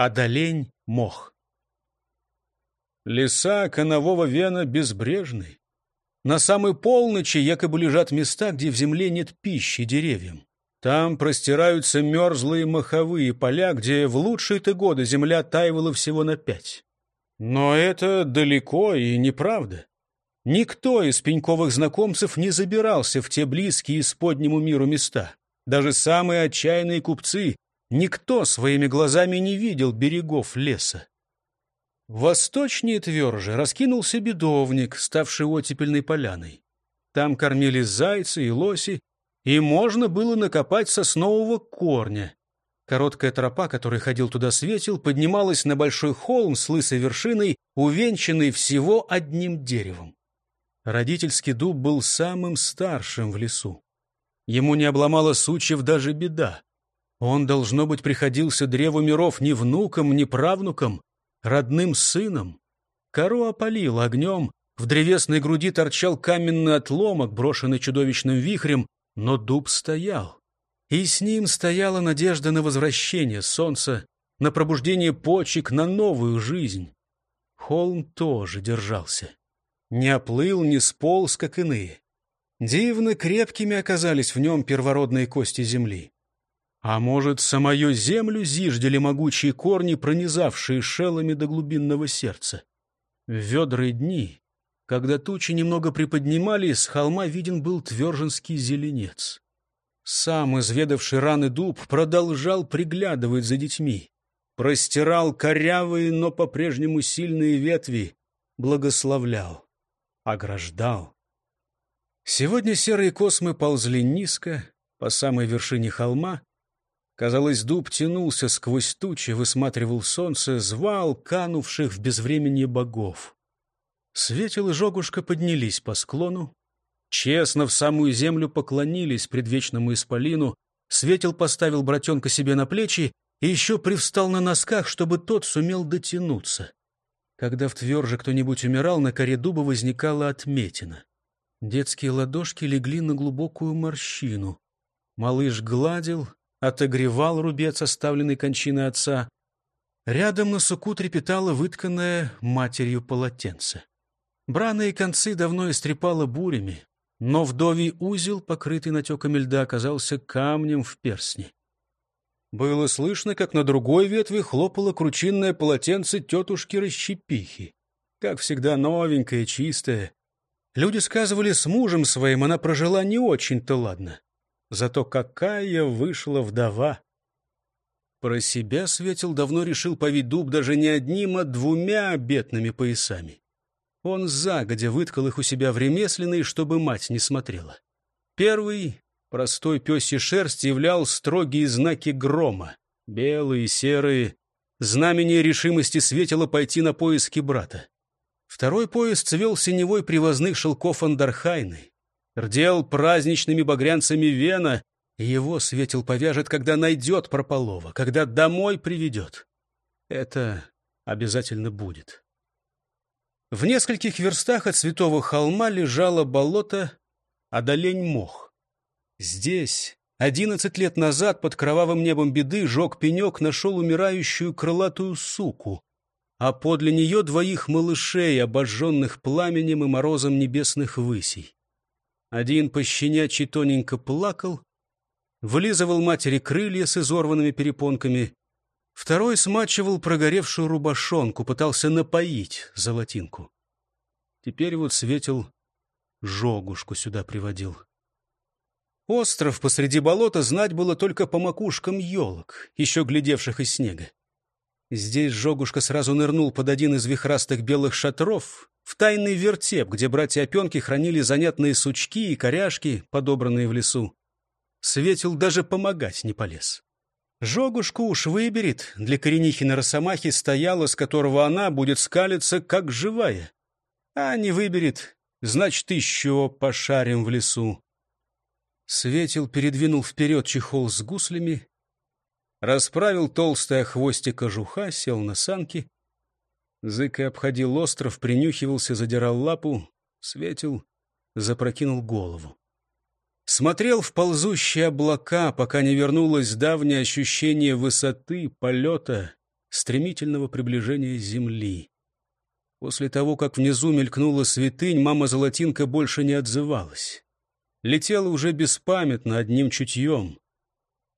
Адалень мох. Леса конового вена безбрежны. На самой полночи якобы лежат места, где в земле нет пищи деревьям. Там простираются мерзлые маховые поля, где в лучшие-то годы земля таивала всего на пять. Но это далеко и неправда. Никто из пеньковых знакомцев не забирался в те близкие исподнему миру места. Даже самые отчаянные купцы, никто своими глазами не видел берегов леса. Восточнее тверже раскинулся бедовник, ставший оттепельной поляной. Там кормились зайцы и лоси, и можно было накопать соснового корня. Короткая тропа, которой ходил туда светил, поднималась на большой холм с лысой вершиной, увенчанный всего одним деревом. Родительский дуб был самым старшим в лесу. Ему не обломало сучьев даже беда. Он, должно быть, приходился древу миров ни внукам, ни правнукам, родным сыном. Кору опалил огнем, в древесной груди торчал каменный отломок, брошенный чудовищным вихрем, но дуб стоял. И с ним стояла надежда на возвращение солнца, на пробуждение почек, на новую жизнь. Холм тоже держался. Не оплыл, не сполз, как иные. Дивно крепкими оказались в нем первородные кости земли. А может, самую землю зиждели могучие корни, пронизавшие шелами до глубинного сердца? В ведрые дни, когда тучи немного приподнимали, с холма виден был тверженский зеленец. Сам, изведавший раны дуб, продолжал приглядывать за детьми. Простирал корявые, но по-прежнему сильные ветви, благословлял, ограждал. Сегодня серые космы ползли низко, по самой вершине холма, Казалось, дуб тянулся сквозь тучи, высматривал солнце, звал канувших в безвременье богов. Светил и Жогушка поднялись по склону, честно в самую землю поклонились предвечному исполину, Светил поставил братенка себе на плечи и еще привстал на носках, чтобы тот сумел дотянуться. Когда в тверже кто-нибудь умирал, на коре дуба возникала отметина. Детские ладошки легли на глубокую морщину. Малыш гладил, отогревал рубец, оставленный кончиной отца. Рядом на суку трепетало вытканное матерью полотенце. Браные концы давно истрепало бурями, но вдовий узел, покрытый натеками льда, оказался камнем в перстне. Было слышно, как на другой ветви хлопало кручинное полотенце тетушки Расщепихи. Как всегда, новенькое, чистое. Люди сказывали, с мужем своим она прожила не очень-то ладно. Зато какая вышла вдова! Про себя Светил давно решил повить дуб даже не одним, а двумя обетными поясами. Он загодя выткал их у себя в ремесленной, чтобы мать не смотрела. Первый, простой пёсьей шерсть, являл строгие знаки грома. Белые, серые, знамение решимости светило пойти на поиски брата. Второй пояс цвел синевой привозных шелков Андархайны. Рдел праздничными багрянцами вена, его светил повяжет, когда найдет прополова, когда домой приведет. Это обязательно будет. В нескольких верстах от святого холма лежало болото, а долень мох. Здесь, одиннадцать лет назад, под кровавым небом беды, жег пенек нашел умирающую крылатую суку, а подле нее двоих малышей, обожженных пламенем и морозом небесных высей. Один пощенячий тоненько плакал, вылизывал матери крылья с изорванными перепонками, второй смачивал прогоревшую рубашонку, пытался напоить золотинку. Теперь вот светил жогушку сюда приводил. Остров посреди болота знать было только по макушкам елок, еще глядевших из снега. Здесь Жогушка сразу нырнул под один из вихрастых белых шатров, в тайный вертеп, где братья Опенки хранили занятные сучки и коряшки, подобранные в лесу. Светил даже помогать не полез. Жогушку уж выберет, для коренихи на росомахе стояла, с которого она будет скалиться, как живая. А не выберет, значит, еще пошарим в лесу. Светил передвинул вперед чехол с гуслями, расправил толстое хвостик кожуха, сел на санки, Зыка обходил остров, принюхивался, задирал лапу, светил, запрокинул голову. Смотрел в ползущие облака, пока не вернулось давнее ощущение высоты, полета, стремительного приближения земли. После того, как внизу мелькнула святынь, мама-золотинка больше не отзывалась. Летела уже беспамятно, одним чутьем.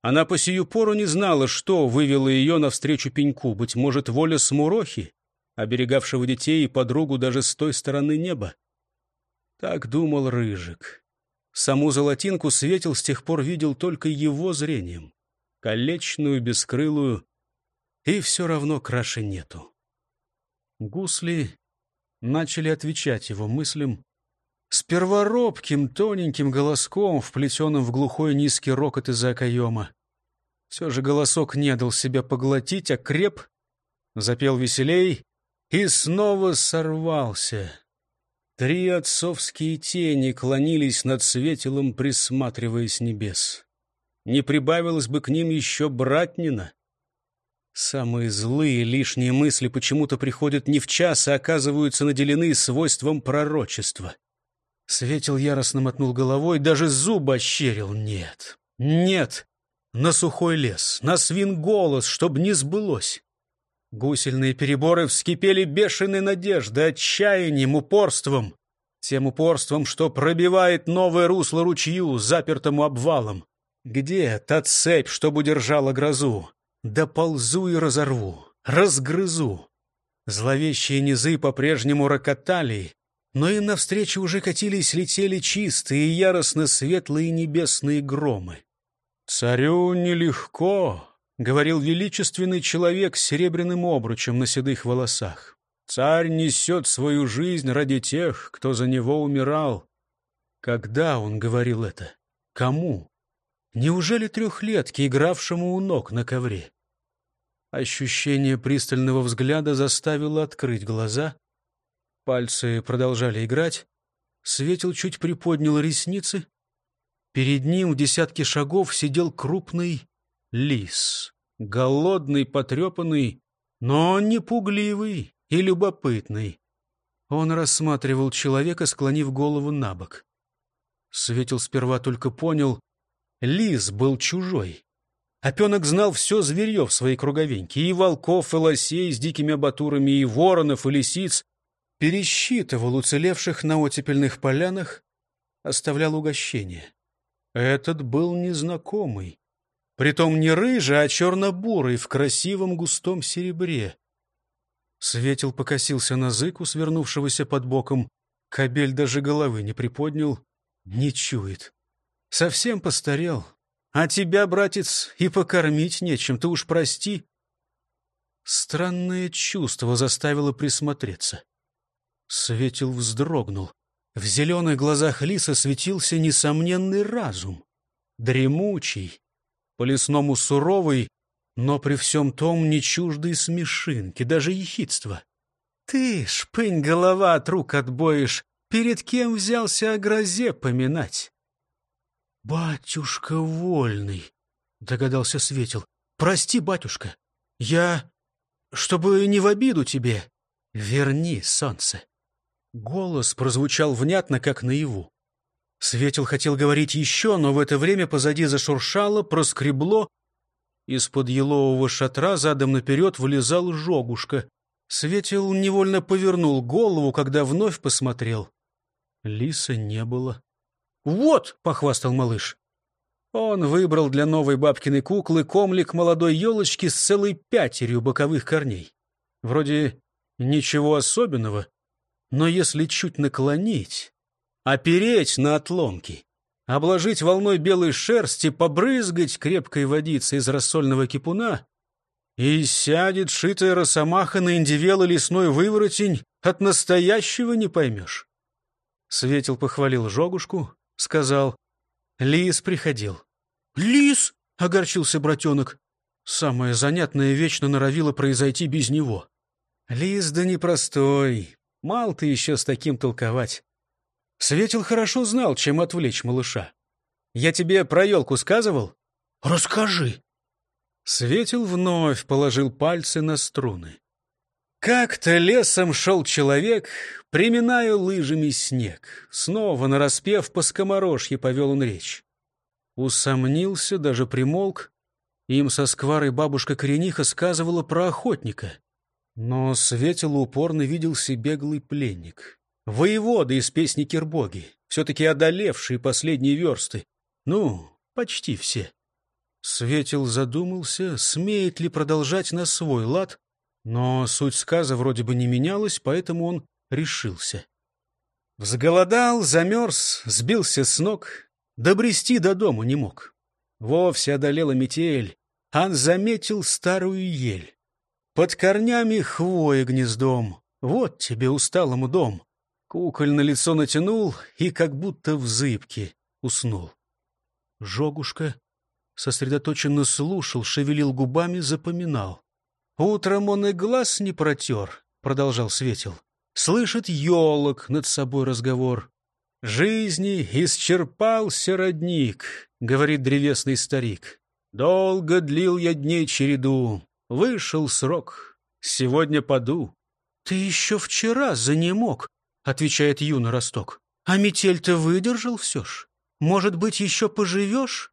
Она по сию пору не знала, что вывело ее навстречу пеньку, быть может, воля смурохи, оберегавшего детей и подругу даже с той стороны неба. Так думал Рыжик. Саму золотинку Светил с тех пор видел только его зрением. Колечную, бескрылую, и все равно краши нету. Гусли начали отвечать его мыслям, Сперва робким, тоненьким голоском, вплетенным в глухой низкий рокот из-за окоема. Все же голосок не дал себя поглотить, а креп, запел веселей и снова сорвался. Три отцовские тени клонились над светилом, присматриваясь небес. Не прибавилось бы к ним еще братнина. Самые злые лишние мысли почему-то приходят не в час, а оказываются наделены свойством пророчества. Светил яростно мотнул головой, даже зубы ощерил. Нет, нет, на сухой лес, на свин голос, чтоб не сбылось. Гусельные переборы вскипели бешеной надеждой, отчаянием, упорством. Тем упорством, что пробивает новое русло ручью, запертому обвалом. Где та цепь, чтоб удержала грозу? Да ползу и разорву, разгрызу. Зловещие низы по-прежнему рокотали, но им навстречу уже катились, летели чистые яростно светлые небесные громы. «Царю нелегко», — говорил величественный человек с серебряным обручем на седых волосах. «Царь несет свою жизнь ради тех, кто за него умирал». Когда он говорил это? Кому? Неужели трехлетке, игравшему у ног на ковре? Ощущение пристального взгляда заставило открыть глаза — Пальцы продолжали играть. Светил чуть приподнял ресницы. Перед ним в десятке шагов сидел крупный лис. Голодный, потрепанный, но не пугливый и любопытный. Он рассматривал человека, склонив голову на бок. Светил сперва только понял, лис был чужой. Опенок знал все зверье в своей круговеньке, и волков, и лосей с дикими абатурами, и воронов, и лисиц, пересчитывал уцелевших на оттепельных полянах, оставлял угощение. Этот был незнакомый, притом не рыжий, а черно-бурый в красивом густом серебре. Светил покосился на зыку, свернувшегося под боком. Кобель даже головы не приподнял, не чует. Совсем постарел. А тебя, братец, и покормить нечем, ты уж прости. Странное чувство заставило присмотреться. Светил вздрогнул. В зеленых глазах лиса светился несомненный разум. Дремучий, по-лесному суровый, но при всем том не чуждый смешинки, даже ехидства. Ты, шпынь голова от рук отбоишь, перед кем взялся о грозе поминать? «Батюшка вольный», — догадался Светил. «Прости, батюшка, я, чтобы не в обиду тебе, верни солнце». Голос прозвучал внятно, как наяву. Светил хотел говорить еще, но в это время позади зашуршало, проскребло. Из-под елового шатра задом наперед вылезал жогушка. Светил невольно повернул голову, когда вновь посмотрел. Лиса не было. «Вот!» — похвастал малыш. Он выбрал для новой бабкиной куклы комлик молодой елочки с целой пятерью боковых корней. Вроде ничего особенного, но если чуть наклонить, опереть на отломки, обложить волной белой шерсти, побрызгать крепкой водицей из рассольного кипуна, и сядет шитая росомаха на индивел лесной выворотень, от настоящего не поймешь. Светил похвалил жогушку, сказал, «Лис приходил». «Лис?» — огорчился братенок. Самое занятное вечно норовило произойти без него. «Лис да непростой, Мал ты еще с таким толковать. Светил хорошо знал, чем отвлечь малыша. Я тебе про елку сказывал? Расскажи. Светил вновь положил пальцы на струны. Как-то лесом шел человек, приминая лыжами снег. Снова нараспев по скоморожье повел он речь. Усомнился, даже примолк, Им со скварой бабушка Корениха сказывала про охотника. Но Светило упорно виделся беглый пленник. Воевода из песни Кирбоги, все-таки одолевшие последние версты. Ну, почти все. Светил задумался, смеет ли продолжать на свой лад, но суть сказа вроде бы не менялась, поэтому он решился. Взголодал, замерз, сбился с ног, добрести до дому не мог. Вовсе одолела метель, Ан заметил старую ель. Под корнями хвоя гнездом, вот тебе усталому дом. Куколь на лицо натянул и как будто в зыбке уснул. Жогушка сосредоточенно слушал, шевелил губами, запоминал. Утром он и глаз не протер, продолжал Светил. Слышит елок над собой разговор. «Жизни исчерпался родник», — говорит древесный старик. «Долго длил я дней череду, вышел срок, сегодня поду». «Ты еще вчера занемог», — отвечает юный росток. «А метель-то выдержал все ж. Может быть, еще поживешь?»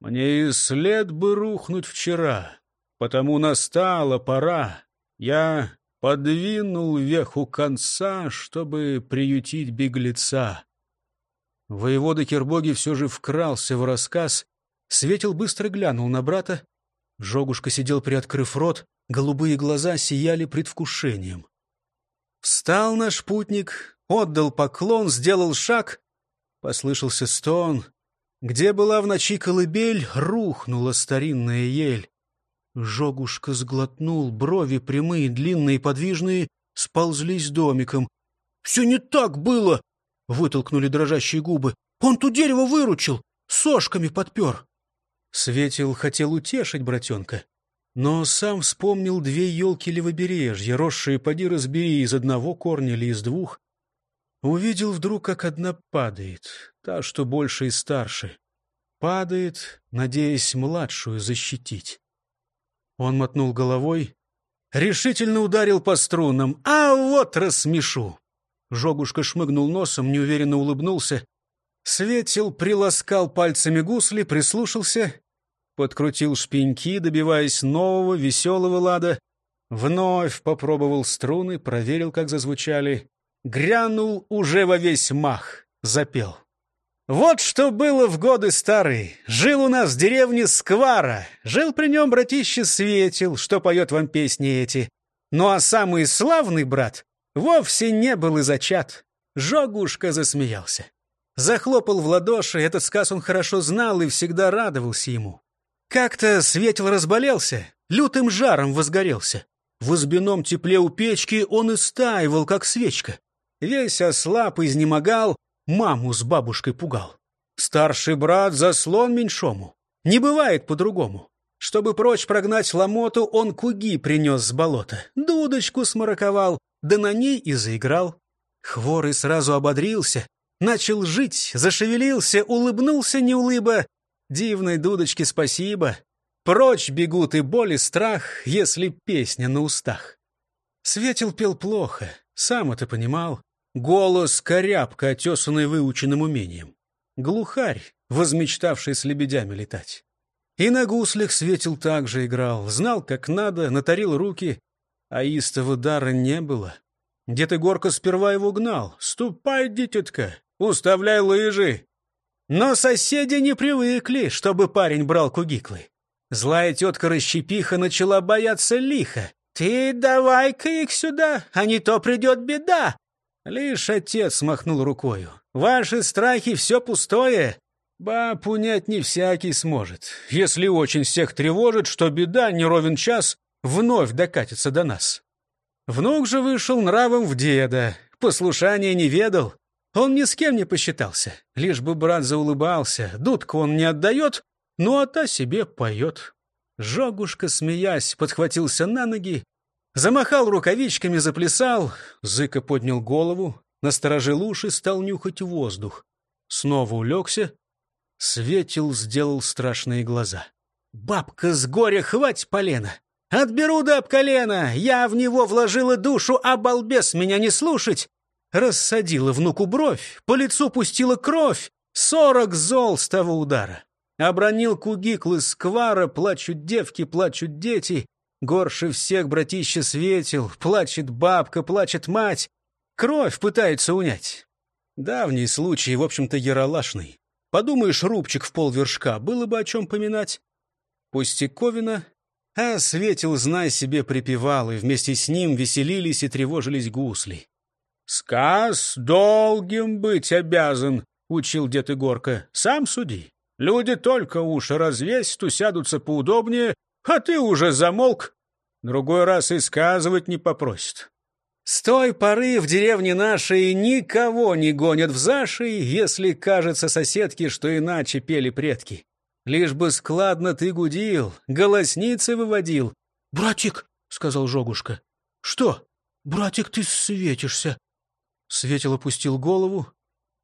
«Мне и след бы рухнуть вчера, потому настала пора. Я подвинул веху конца, чтобы приютить беглеца. Воевода Кирбоги все же вкрался в рассказ. Светил быстро глянул на брата. Жогушка сидел, приоткрыв рот, голубые глаза сияли предвкушением. Встал наш путник, отдал поклон, сделал шаг. Послышался стон. Где была в ночи колыбель, рухнула старинная ель. Жогушка сглотнул, брови прямые, длинные, подвижные, сползлись домиком. — Все не так было! — вытолкнули дрожащие губы. — Он ту дерево выручил, сошками подпер. Светил хотел утешить братенка, но сам вспомнил две елки левобережья, росшие поди разбери из одного корня или из двух. Увидел вдруг, как одна падает, та, что больше и старше. Падает, надеясь младшую защитить. Он мотнул головой, решительно ударил по струнам. «А вот рассмешу!» Жогушка шмыгнул носом, неуверенно улыбнулся. Светил приласкал пальцами гусли, прислушался, подкрутил шпеньки, добиваясь нового, веселого лада. Вновь попробовал струны, проверил, как зазвучали. Грянул уже во весь мах, запел. Вот что было в годы старые. Жил у нас в деревне Сквара. Жил при нем братище Светил, что поет вам песни эти. Ну а самый славный брат вовсе не был и зачат. Жогушка засмеялся. Захлопал в ладоши, этот сказ он хорошо знал и всегда радовался ему. Как-то Светил разболелся, лютым жаром возгорелся. В избином тепле у печки он истаивал, как свечка. Весь ослаб, изнемогал, маму с бабушкой пугал. Старший брат заслон меньшому. Не бывает по-другому. Чтобы прочь прогнать ломоту, он куги принес с болота. Дудочку смараковал, да на ней и заиграл. Хворый сразу ободрился, начал жить, зашевелился, улыбнулся неулыба. Дивной дудочке спасибо. Прочь бегут и боль, и страх, если песня на устах. Светил пел плохо, сам это понимал. Голос корябка, отесанный выученным умением. Глухарь, возмечтавший с лебедями летать. И на гуслях светил также играл, знал, как надо, натарил руки, а истого дара не было. Дед Егорка сперва его гнал. «Ступай, дитятка, уставляй лыжи!» Но соседи не привыкли, чтобы парень брал кугиклы. Злая тетка Расщепиха начала бояться лихо. «Ты давай-ка их сюда, а не то придет беда!» Лишь отец махнул рукою. «Ваши страхи — все пустое. Баб унять не всякий сможет, если очень всех тревожит, что беда не ровен час вновь докатится до нас». Внук же вышел нравом в деда, послушания не ведал. Он ни с кем не посчитался, лишь бы брат заулыбался. Дудку он не отдает, ну а та себе поет. Жогушка, смеясь, подхватился на ноги Замахал рукавичками, заплясал. Зыка поднял голову, насторожил уши, стал нюхать воздух. Снова улегся. Светил сделал страшные глаза. «Бабка с горя, хвать полена! Отберу да об колено! Я в него вложила душу, а балбес меня не слушать!» Рассадила внуку бровь, по лицу пустила кровь. Сорок зол с того удара. Обронил кугиклы сквара, плачут девки, плачут дети. Горше всех братище светил, плачет бабка, плачет мать. Кровь пытается унять. Давний случай, в общем-то, яролашный. Подумаешь, рубчик в полвершка, было бы о чем поминать. Пустяковина, а Светил, знай себе, припевал, и вместе с ним веселились и тревожились гусли. «Сказ долгим быть обязан», — учил дед Игорка. «Сам суди. Люди только уши развесят, усядутся поудобнее, а ты уже замолк. Другой раз и сказывать не попросит. С той поры в деревне нашей никого не гонят в заши, если кажется соседке, что иначе пели предки. Лишь бы складно ты гудил, голосницы выводил. — Братик, — сказал Жогушка. — Что? Братик, ты светишься. Светил опустил голову,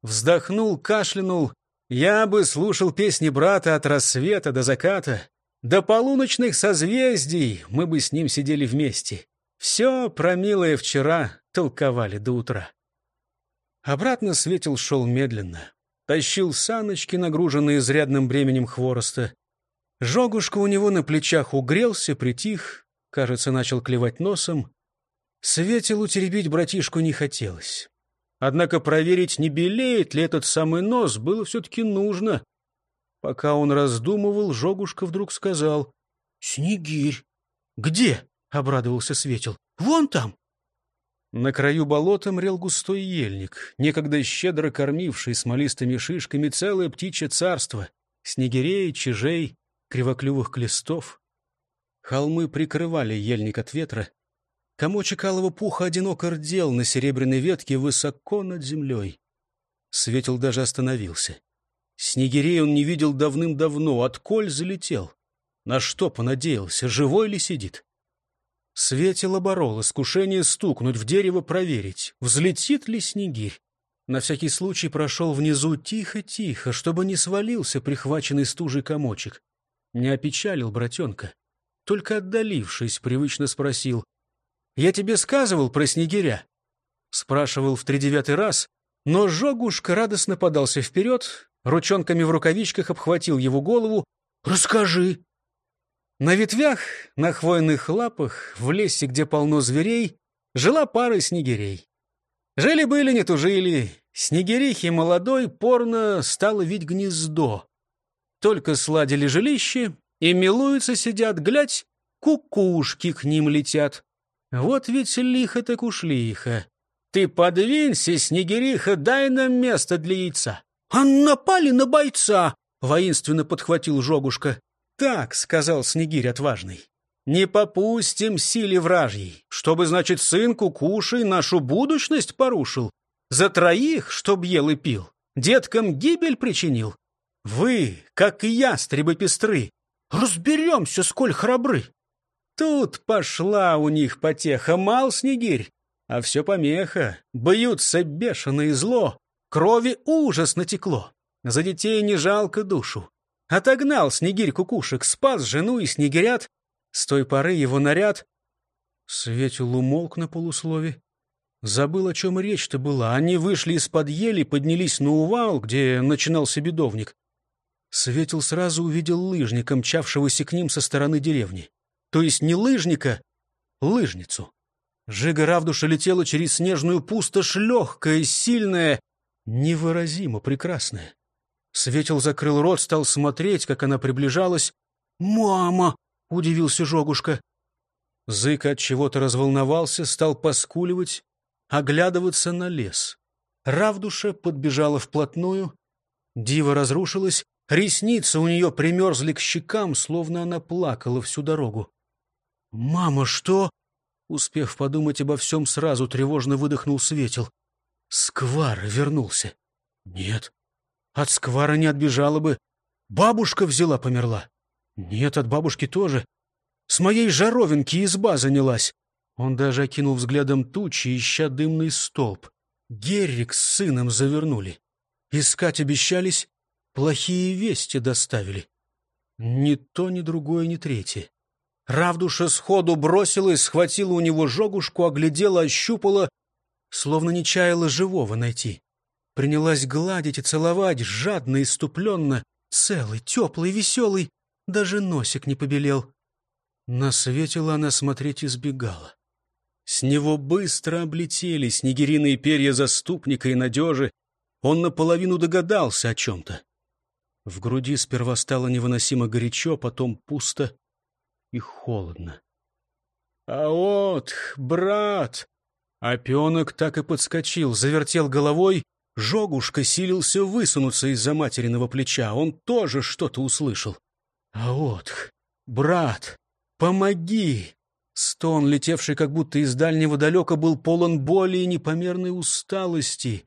вздохнул, кашлянул. Я бы слушал песни брата от рассвета до заката. До полуночных созвездий мы бы с ним сидели вместе. Все про милое вчера толковали до утра. Обратно Светил шел медленно. Тащил саночки, нагруженные изрядным бременем хвороста. Жогушка у него на плечах угрелся, притих, кажется, начал клевать носом. Светилу теребить братишку не хотелось. Однако проверить, не белеет ли этот самый нос, было все-таки нужно. Пока он раздумывал, Жогушка вдруг сказал. — Снегирь. — Где? — обрадовался Светил. — Вон там. На краю болота мрел густой ельник, некогда щедро кормивший смолистыми шишками целое птичье царство, снегирей, чижей, кривоклювых клестов. Холмы прикрывали ельник от ветра, Комочек алого пуха одиноко рдел на серебряной ветке высоко над землей. Светил даже остановился. Снегирей он не видел давным-давно, отколь залетел. На что понадеялся, живой ли сидит? Светил оборол искушение стукнуть в дерево, проверить, взлетит ли снегирь. На всякий случай прошел внизу тихо-тихо, чтобы не свалился прихваченный стужей комочек. Не опечалил братенка. Только отдалившись, привычно спросил — я тебе сказывал про снегиря?» Спрашивал в тридевятый раз, но Жогушка радостно подался вперед, ручонками в рукавичках обхватил его голову. «Расскажи!» На ветвях, на хвойных лапах, в лесе, где полно зверей, жила пара снегирей. Жили-были, не тужили. Снегирихи молодой порно стало видеть гнездо. Только сладили жилище, и милуются сидят, глядь, кукушки к ним летят. Вот ведь лихо так уж лихо. Ты подвинься, Снегириха, дай нам место для яйца. А напали на бойца, воинственно подхватил Жогушка. Так, сказал Снегирь отважный. Не попустим силе вражьей, чтобы, значит, сын кукушей нашу будущность порушил. За троих, чтоб ел и пил, деткам гибель причинил. Вы, как ястребы пестры, разберемся, сколь храбры. Тут пошла у них потеха, мал снегирь, а все помеха. Бьются бешено и зло, крови ужас натекло. За детей не жалко душу. Отогнал снегирь кукушек, спас жену и снегирят. С той поры его наряд... Светил умолк на полуслове. Забыл, о чем речь-то была. Они вышли из-под ели, поднялись на увал, где начинался бедовник. Светил сразу увидел лыжника, мчавшегося к ним со стороны деревни то есть не лыжника, лыжницу. Жига Равдуша летела через снежную пустошь, легкая, сильная, невыразимо прекрасная. Светил закрыл рот, стал смотреть, как она приближалась. «Мама!» — удивился Жогушка. Зык от чего-то разволновался, стал поскуливать, оглядываться на лес. Равдуша подбежала вплотную. Дива разрушилась, ресницы у нее примерзли к щекам, словно она плакала всю дорогу. «Мама, что?» Успев подумать обо всем, сразу тревожно выдохнул Светил. «Сквар вернулся». «Нет, от Сквара не отбежала бы. Бабушка взяла, померла». «Нет, от бабушки тоже. С моей жаровинки изба занялась». Он даже окинул взглядом тучи, ища дымный столб. Геррик с сыном завернули. Искать обещались, плохие вести доставили. Ни то, ни другое, ни третье. Равдуша сходу бросилась, схватила у него жогушку, оглядела, ощупала, словно не чаяла живого найти. Принялась гладить и целовать, жадно и ступленно. Целый, теплый, веселый, даже носик не побелел. На она смотреть избегала. С него быстро облетели снегириные перья заступника и надежи. Он наполовину догадался о чем-то. В груди сперва стало невыносимо горячо, потом пусто и холодно. «А вот, брат!» Опенок так и подскочил, завертел головой. Жогушка силился высунуться из-за материного плеча. Он тоже что-то услышал. «А вот, брат, помоги!» Стон, летевший как будто из дальнего далека, был полон боли и непомерной усталости.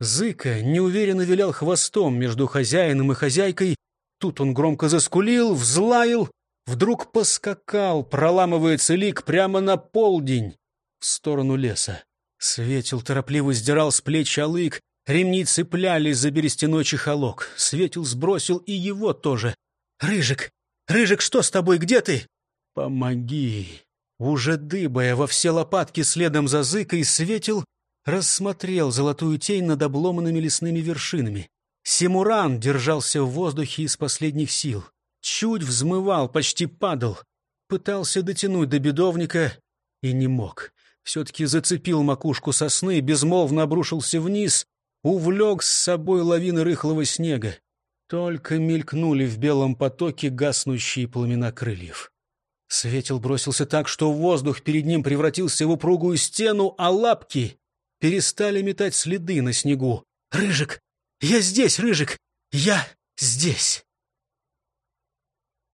Зыка неуверенно вилял хвостом между хозяином и хозяйкой. Тут он громко заскулил, взлаял, вдруг поскакал, проламывая целик прямо на полдень в сторону леса. Светил торопливо сдирал с плеч алык, ремни цеплялись за берестяной чехолок. Светил сбросил и его тоже. «Рыжик! Рыжик, что с тобой? Где ты?» «Помоги!» Уже дыбая во все лопатки следом за зыкой, Светил рассмотрел золотую тень над обломанными лесными вершинами. Симуран держался в воздухе из последних сил. Чуть взмывал, почти падал. Пытался дотянуть до бедовника и не мог. Все-таки зацепил макушку сосны, безмолвно обрушился вниз, увлек с собой лавины рыхлого снега. Только мелькнули в белом потоке гаснущие пламена крыльев. Светил бросился так, что воздух перед ним превратился в упругую стену, а лапки перестали метать следы на снегу. «Рыжик! Я здесь, Рыжик! Я здесь!»